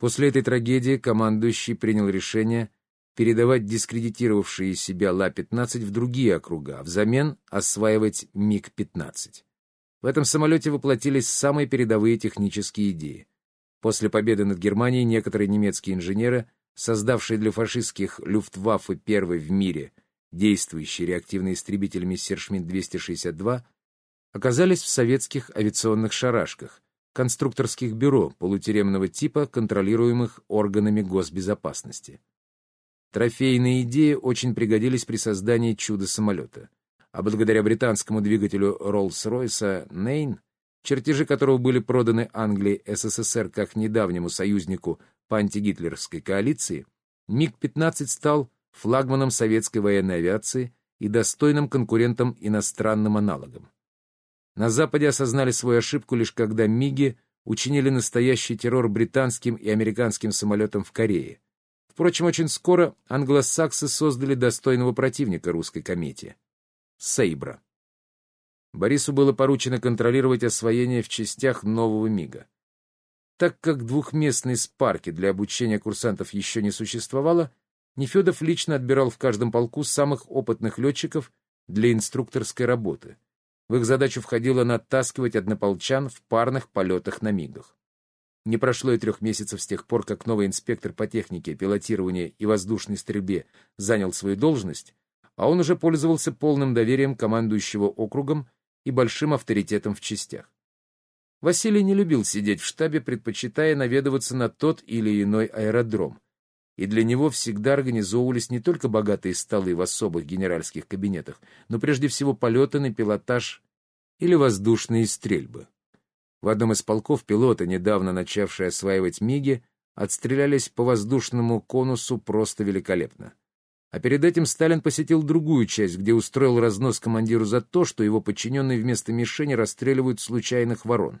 После этой трагедии командующий принял решение передавать дискредитировавшие себя Ла-15 в другие округа, а взамен осваивать МиГ-15. В этом самолете воплотились самые передовые технические идеи. После победы над Германией некоторые немецкие инженеры, создавшие для фашистских Люфтваффе первый в мире действующий реактивный истребитель Мессершмитт-262, оказались в советских авиационных шарашках, конструкторских бюро полутюремного типа, контролируемых органами госбезопасности. Трофейные идеи очень пригодились при создании чудо-самолета. А благодаря британскому двигателю Роллс-Ройса Нейн, чертежи которого были проданы Англии СССР как недавнему союзнику по антигитлеровской коалиции, МиГ-15 стал флагманом советской военной авиации и достойным конкурентом иностранным аналогам. На Западе осознали свою ошибку лишь когда МиГи учинили настоящий террор британским и американским самолетам в Корее. Впрочем, очень скоро англосаксы создали достойного противника русской комете — Сейбра. Борису было поручено контролировать освоение в частях нового МиГа. Так как двухместной спарки для обучения курсантов еще не существовало, Нефедов лично отбирал в каждом полку самых опытных летчиков для инструкторской работы. В их задачу входило натаскивать однополчан в парных полетах на МиГах. Не прошло и трех месяцев с тех пор, как новый инспектор по технике, пилотированию и воздушной стрельбе занял свою должность, а он уже пользовался полным доверием командующего округом и большим авторитетом в частях. Василий не любил сидеть в штабе, предпочитая наведываться на тот или иной аэродром, и для него всегда организовывались не только богатые столы в особых генеральских кабинетах, но прежде всего полеты на пилотаж или воздушные стрельбы. В одном из полков пилоты, недавно начавшие осваивать МиГи, отстрелялись по воздушному конусу просто великолепно. А перед этим Сталин посетил другую часть, где устроил разнос командиру за то, что его подчиненные вместо мишени расстреливают случайных ворон.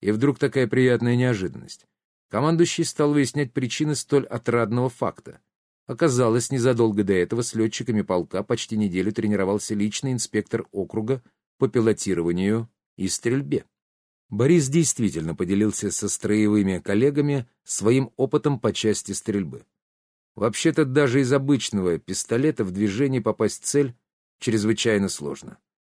И вдруг такая приятная неожиданность. Командующий стал выяснять причины столь отрадного факта. Оказалось, незадолго до этого с летчиками полка почти неделю тренировался личный инспектор округа по пилотированию и стрельбе. Борис действительно поделился со строевыми коллегами своим опытом по части стрельбы. Вообще-то даже из обычного пистолета в движении попасть в цель чрезвычайно сложно.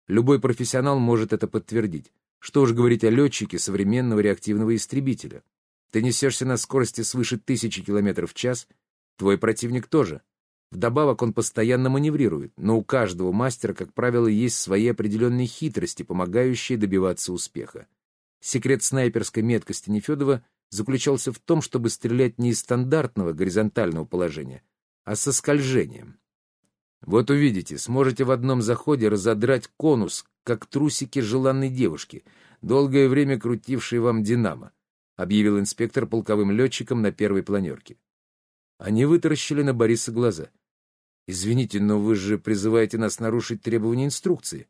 Любой профессионал может это подтвердить. Что уж говорить о летчике современного реактивного истребителя. Ты несешься на скорости свыше тысячи километров в час, твой противник тоже. Вдобавок он постоянно маневрирует, но у каждого мастера, как правило, есть свои определенные хитрости, помогающие добиваться успеха. Секрет снайперской меткости Нефедова заключался в том, чтобы стрелять не из стандартного горизонтального положения, а со скольжением. Вот увидите, сможете в одном заходе разодрать конус, как трусики желанной девушки, долгое время крутившей вам «Динамо», объявил инспектор полковым летчикам на первой планерке. Они вытаращили на Бориса глаза. «Извините, но вы же призываете нас нарушить требования инструкции.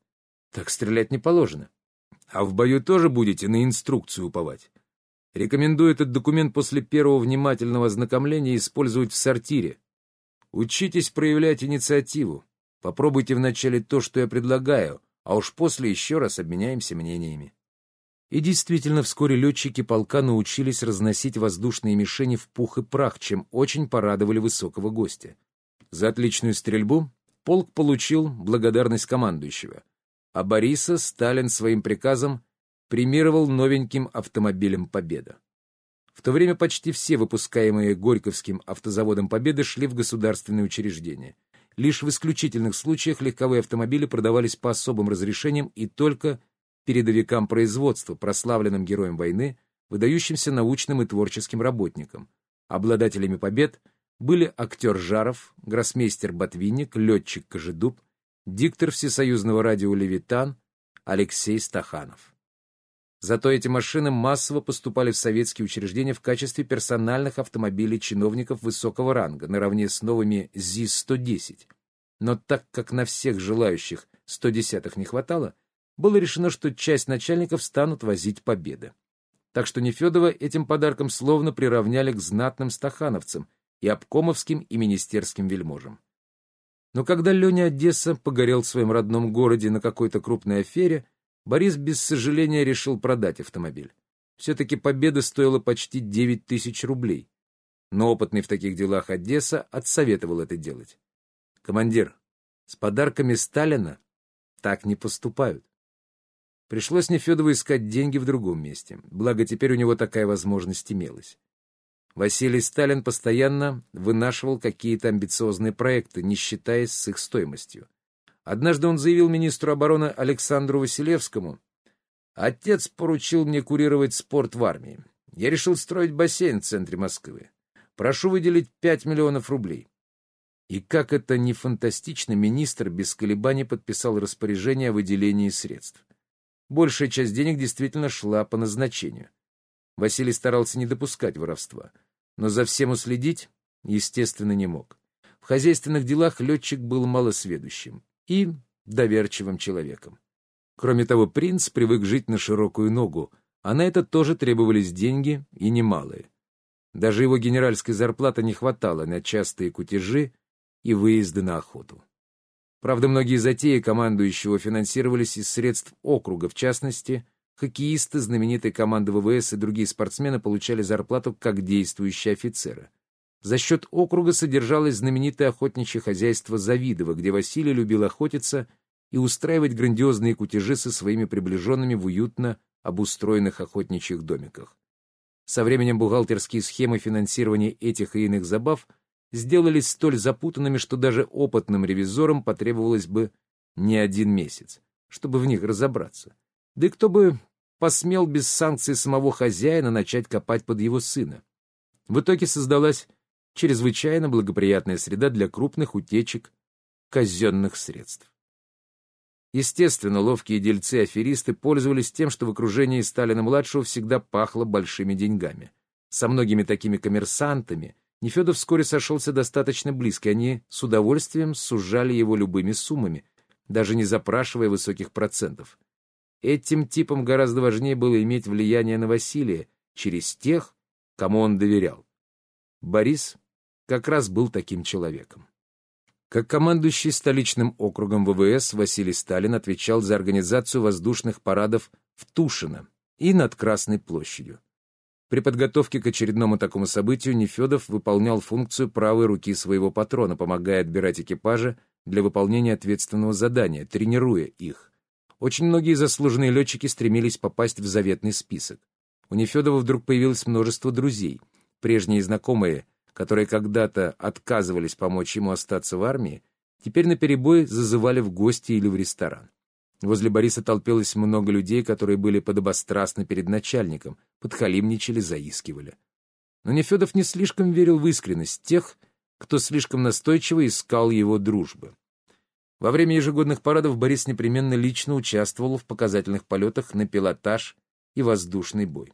Так стрелять не положено». А в бою тоже будете на инструкцию уповать. Рекомендую этот документ после первого внимательного ознакомления использовать в сортире. Учитесь проявлять инициативу. Попробуйте вначале то, что я предлагаю, а уж после еще раз обменяемся мнениями. И действительно, вскоре летчики полка научились разносить воздушные мишени в пух и прах, чем очень порадовали высокого гостя. За отличную стрельбу полк получил благодарность командующего — а Бориса Сталин своим приказом премировал новеньким автомобилем «Победа». В то время почти все выпускаемые Горьковским автозаводом «Победы» шли в государственные учреждения. Лишь в исключительных случаях легковые автомобили продавались по особым разрешениям и только передовикам производства, прославленным героям войны, выдающимся научным и творческим работникам. Обладателями побед были актер Жаров, гроссмейстер Ботвинник, летчик Кожедуб, диктор всесоюзного радио «Левитан» Алексей Стаханов. Зато эти машины массово поступали в советские учреждения в качестве персональных автомобилей чиновников высокого ранга, наравне с новыми ЗИС-110. Но так как на всех желающих 110-х не хватало, было решено, что часть начальников станут возить победы. Так что Нефедова этим подарком словно приравняли к знатным стахановцам и обкомовским и министерским вельможам. Но когда Леня Одесса погорел в своем родном городе на какой-то крупной афере, Борис без сожаления решил продать автомобиль. Все-таки победа стоила почти 9 тысяч рублей. Но опытный в таких делах Одесса отсоветовал это делать. «Командир, с подарками Сталина так не поступают». Пришлось Нефедову искать деньги в другом месте, благо теперь у него такая возможность имелась. Василий Сталин постоянно вынашивал какие-то амбициозные проекты, не считаясь с их стоимостью. Однажды он заявил министру обороны Александру Василевскому, «Отец поручил мне курировать спорт в армии. Я решил строить бассейн в центре Москвы. Прошу выделить 5 миллионов рублей». И как это не фантастично, министр без колебаний подписал распоряжение о выделении средств. Большая часть денег действительно шла по назначению. Василий старался не допускать воровства, но за всем уследить, естественно, не мог. В хозяйственных делах летчик был малосведущим и доверчивым человеком. Кроме того, принц привык жить на широкую ногу, а на это тоже требовались деньги и немалые. Даже его генеральской зарплаты не хватало на частые кутежи и выезды на охоту. Правда, многие затеи командующего финансировались из средств округа, в частности, хоккеисты знаменитой команды ВВС и другие спортсмены получали зарплату как действующие офицеры. За счет округа содержалось знаменитое охотничье хозяйство Завидово, где Василий любил охотиться и устраивать грандиозные кутежи со своими приближенными в уютно обустроенных охотничьих домиках. Со временем бухгалтерские схемы финансирования этих и иных забав сделались столь запутанными, что даже опытным ревизорам потребовалось бы не один месяц, чтобы в них разобраться. Да и кто бы посмел без санкции самого хозяина начать копать под его сына. В итоге создалась чрезвычайно благоприятная среда для крупных утечек казенных средств. Естественно, ловкие дельцы-аферисты пользовались тем, что в окружении Сталина-младшего всегда пахло большими деньгами. Со многими такими коммерсантами Нефедов вскоре сошелся достаточно близко, они с удовольствием сужали его любыми суммами, даже не запрашивая высоких процентов. Этим типам гораздо важнее было иметь влияние на Василия через тех, кому он доверял. Борис как раз был таким человеком. Как командующий столичным округом ВВС Василий Сталин отвечал за организацию воздушных парадов в Тушино и над Красной площадью. При подготовке к очередному такому событию Нефедов выполнял функцию правой руки своего патрона, помогая отбирать экипажи для выполнения ответственного задания, тренируя их. Очень многие заслуженные летчики стремились попасть в заветный список. У Нефедова вдруг появилось множество друзей. Прежние знакомые, которые когда-то отказывались помочь ему остаться в армии, теперь наперебой зазывали в гости или в ресторан. Возле Бориса толпилось много людей, которые были подобострастны перед начальником, подхалимничали, заискивали. Но Нефедов не слишком верил в искренность тех, кто слишком настойчиво искал его дружбы. Во время ежегодных парадов Борис непременно лично участвовал в показательных полетах на пилотаж и воздушный бой.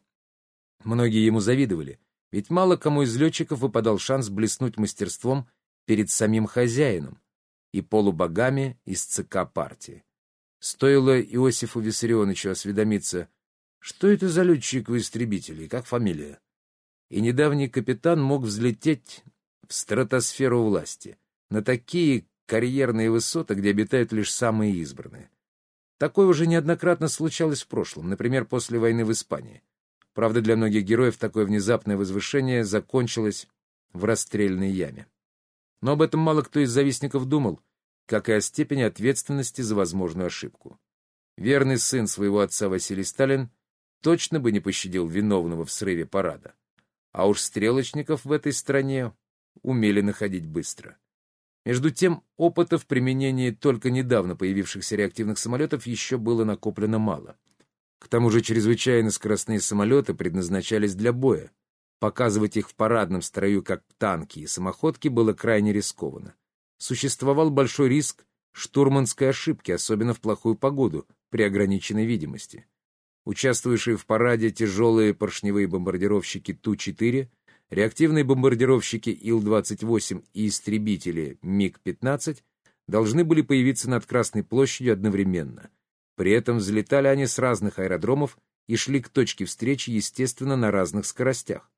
Многие ему завидовали, ведь мало кому из летчиков выпадал шанс блеснуть мастерством перед самим хозяином и полубогами из ЦК партии. Стоило Иосифу Виссарионовичу осведомиться, что это за летчик в истребителе, как фамилия. И недавний капитан мог взлететь в стратосферу власти, на такие карьерные высоты, где обитают лишь самые избранные. Такое уже неоднократно случалось в прошлом, например, после войны в Испании. Правда, для многих героев такое внезапное возвышение закончилось в расстрельной яме. Но об этом мало кто из завистников думал, как и о степени ответственности за возможную ошибку. Верный сын своего отца Василий Сталин точно бы не пощадил виновного в срыве парада. А уж стрелочников в этой стране умели находить быстро. Между тем, опытов применения только недавно появившихся реактивных самолетов еще было накоплено мало. К тому же чрезвычайно скоростные самолеты предназначались для боя. Показывать их в парадном строю как танки и самоходки было крайне рискованно. Существовал большой риск штурманской ошибки, особенно в плохую погоду, при ограниченной видимости. Участвующие в параде тяжелые поршневые бомбардировщики Ту-4 реактивные бомбардировщики Ил-28 и истребители МиГ-15 должны были появиться над Красной площадью одновременно. При этом взлетали они с разных аэродромов и шли к точке встречи, естественно, на разных скоростях.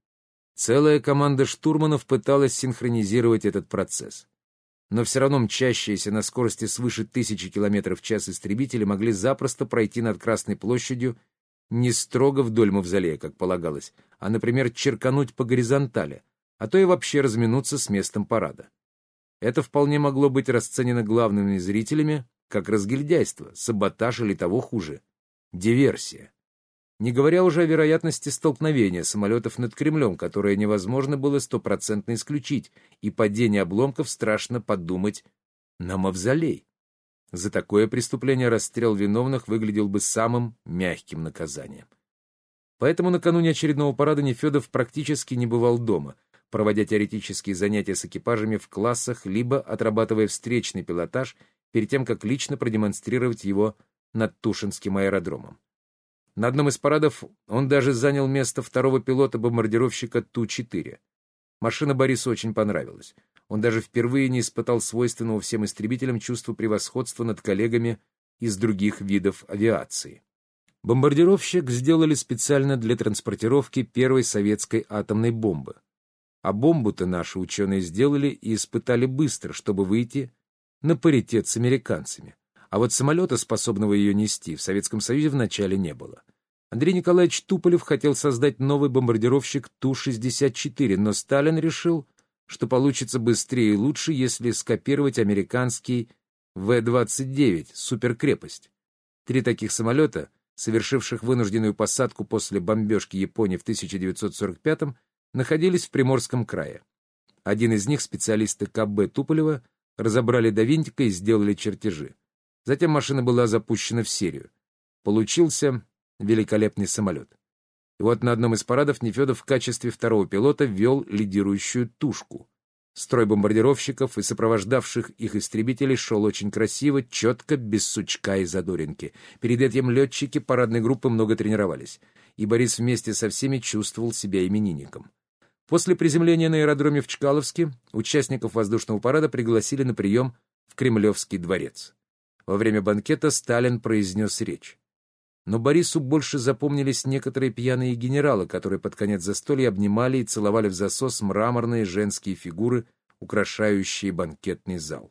Целая команда штурманов пыталась синхронизировать этот процесс. Но все равно мчащиеся на скорости свыше тысячи километров в час истребители могли запросто пройти над Красной площадью не строго вдоль мавзолея, как полагалось, а, например, черкануть по горизонтали, а то и вообще разминуться с местом парада. Это вполне могло быть расценено главными зрителями как разгильдяйство, саботаж или того хуже — диверсия. Не говоря уже о вероятности столкновения самолетов над Кремлем, которое невозможно было стопроцентно исключить, и падение обломков страшно подумать на мавзолей. За такое преступление расстрел виновных выглядел бы самым мягким наказанием. Поэтому накануне очередного парада Нефедов практически не бывал дома, проводя теоретические занятия с экипажами в классах, либо отрабатывая встречный пилотаж перед тем, как лично продемонстрировать его над Тушинским аэродромом. На одном из парадов он даже занял место второго пилота-бомбардировщика Ту-4. Машина Борису очень понравилась. Он даже впервые не испытал свойственного всем истребителям чувства превосходства над коллегами из других видов авиации. Бомбардировщик сделали специально для транспортировки первой советской атомной бомбы. А бомбу-то наши ученые сделали и испытали быстро, чтобы выйти на паритет с американцами. А вот самолета, способного ее нести, в Советском Союзе вначале не было. Андрей Николаевич Туполев хотел создать новый бомбардировщик Ту-64, но Сталин решил, что получится быстрее и лучше, если скопировать американский В-29 «Суперкрепость». Три таких самолета, совершивших вынужденную посадку после бомбежки Японии в 1945-м, находились в Приморском крае. Один из них специалисты КБ Туполева разобрали до винтика и сделали чертежи. Затем машина была запущена в серию. Получился великолепный самолет. И вот на одном из парадов Нефедов в качестве второго пилота вел лидирующую тушку. Строй бомбардировщиков и сопровождавших их истребителей шел очень красиво, четко, без сучка и задоринки. Перед этим летчики парадной группы много тренировались, и Борис вместе со всеми чувствовал себя именинником. После приземления на аэродроме в Чкаловске участников воздушного парада пригласили на прием в Кремлевский дворец. Во время банкета Сталин произнес речь. Но Борису больше запомнились некоторые пьяные генералы, которые под конец застолья обнимали и целовали в засос мраморные женские фигуры, украшающие банкетный зал.